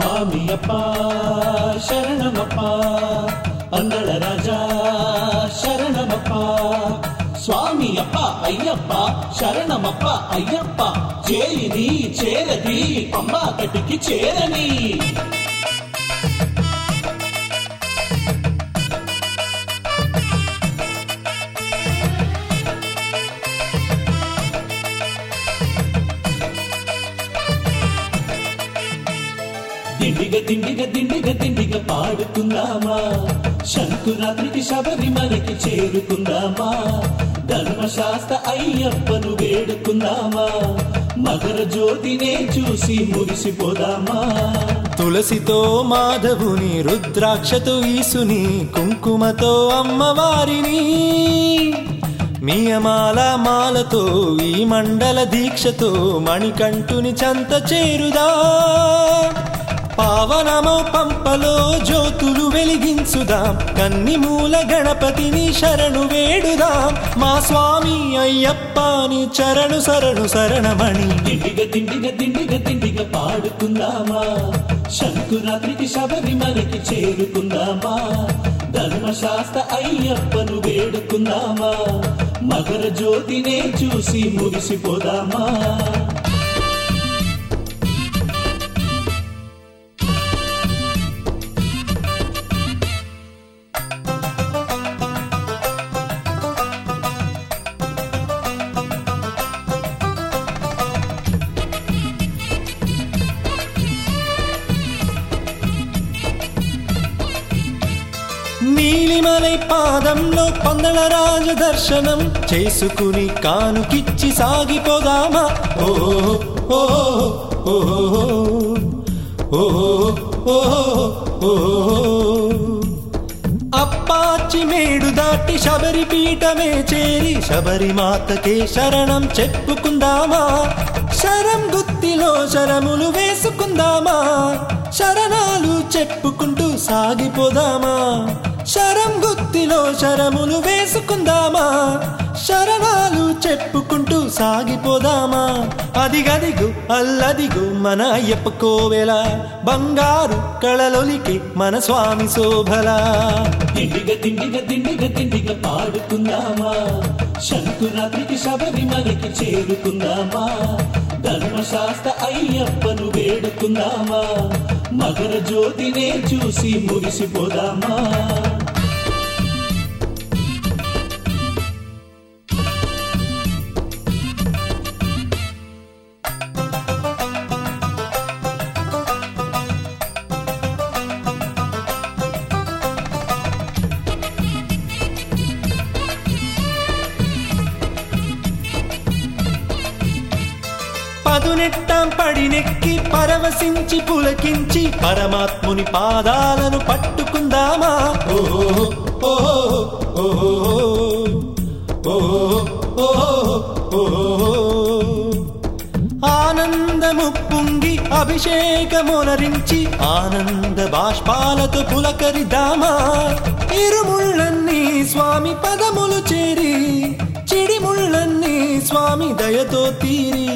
స్వామియప్ప శరణమప్ప అంగళ రాజా శరణమప్ప స్వామియప్ప అయ్యప్ప శరణమప్ప అయ్యప్ప చేరిది చేరది పంబా కటికి చేరని దిండిగ దిండిగ దిండిగ దిండిగ పాడుకుందామా? శంకురాత్రికి శబరిమలకి చేరుకుందామా? ధర్మశాస్త్ర అయ్యప్పను వేడుకుందామా? మకర జ్యోతినే చూసి మురిసిపోదామా తులసితో మాధవుని రుద్రాక్షతో ఈసుని కుంకుమతో అమ్మవారిని. మియమాల మాలతో ఈ మండల దీక్షతో మణికంఠుని చంత చేరుదా? పవనమో పంపలో జ్యోతులు వెలిగించుదాం. కన్ని మూల గణపతిని శరణు వేడుదాం. మా స్వామి అయ్యప్పని చరణు సరణు శరణమణి. దిండిగ తిండిగ తిండిగ దిండిగ పాడుకుందామా. శంకురాత్రికి శబరిమలకి చేరుకుందామా. ధర్మశాస్త్ర అయ్యప్పను వేడుకుందామా. మకర జ్యోతినే చూసి ముగిసిపోదామా. నీలిమలై పాదంలో పందల రాజ దర్శనం చేసుకుని కానుకిచ్చి సాగిపోదామా? ఓ ఓ ఓ ఓ ఓ ఓ. అప్పాచి మేడు దాటి శబరి పీఠమే చేరి శబరి మాతకే శరణం చెప్పుకుందామా? శరం గుత్తిలో శరములు వేసుకుందామా? శరణాలు చెప్పుకుంటూ సాగిపోదామా? గుత్తిలో శరములు వేసుకుందామా? శరణాలు చెప్పుకుంటూ సాగిపోదామా? అదిగదిగు అల్లదిగు మన అయ్యప్ప కోవెల బంగారు కళలొలికి మన స్వామి శోభలా. దిండిగ దిండిగ దిండిగ దిండిగ పాడుకుందామా? శంకురాత్రికి శబరిమలకి చేరుకుందామా? ధర్మశాస్త్ర అయ్యప్పను వేడుకుందామా? మకర జ్యోతినే చూసి మురిసిపోదామా పదునెట్టాం పడినెక్కి పరవశించి పులకించి పరమాత్ముని పాదాలను పట్టుకుందామా? ఓ ఓ ఓ ఓ ఓ ఆనందము పొంగి అభిషేకమునరించి ఆనంద బాష్పాలతో పులకరిదామా ఇరుముళ్ళన్నీ స్వామి పదములు చేరి చిడిముళ్ళన్నీ స్వామి దయతో తీరి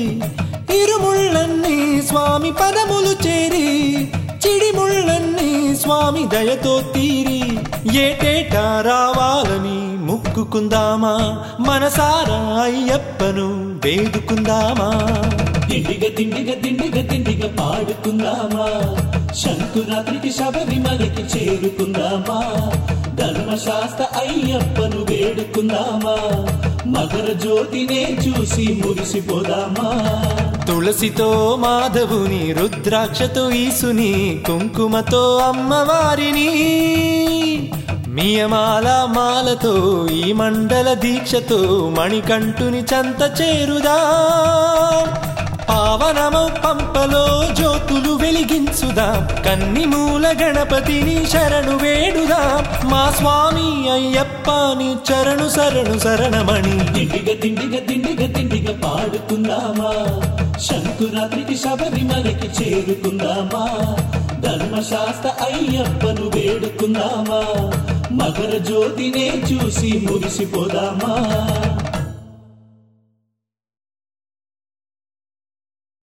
స్వామి పదములు చేరి చిడిముళ్ళన్నీ స్వామి దయతో తీరి ఏటేటా రావాలని ముక్కుకుందామా? మనసారా అయ్యప్పను వేడుకుందామా? దిండిగ దిండిగ దిండిగ దిండిగ పాడుకుందామా? శంకురాత్రికి శబరిమలకి చేరుకుందామా? ధర్మశాస్త్ర అయ్యప్పను వేడుకుందామా? మకర జ్యోతినే చూసి మురిసిపోదామా? తులసితో మాధవుని రుద్రాక్షతో ఈసుని కుంకుమతో అమ్మవారిని. మియమాల మాలతో ఈ మండల దీక్షతో మణికంఠుని చంత చేరుదా. పావనము పంపలో జ్యోతులు వెలిగించుదాం కన్ని కన్నిమూల గణపతిని శరణు వేడుదాం. మా స్వామి అయ్యప్పని చరణు శరణు శరణమణి. దిండిగ దిండిగ దిండిగ దిండిగ పాడుకుందామా? శంకురాత్రికి శబరిమలకి చేరుకుందామా? ధర్మశాస్త్ర అయ్యప్పను వేడుకుందామా? మకర జ్యోతినే చూసి ముగిసిపోదామా?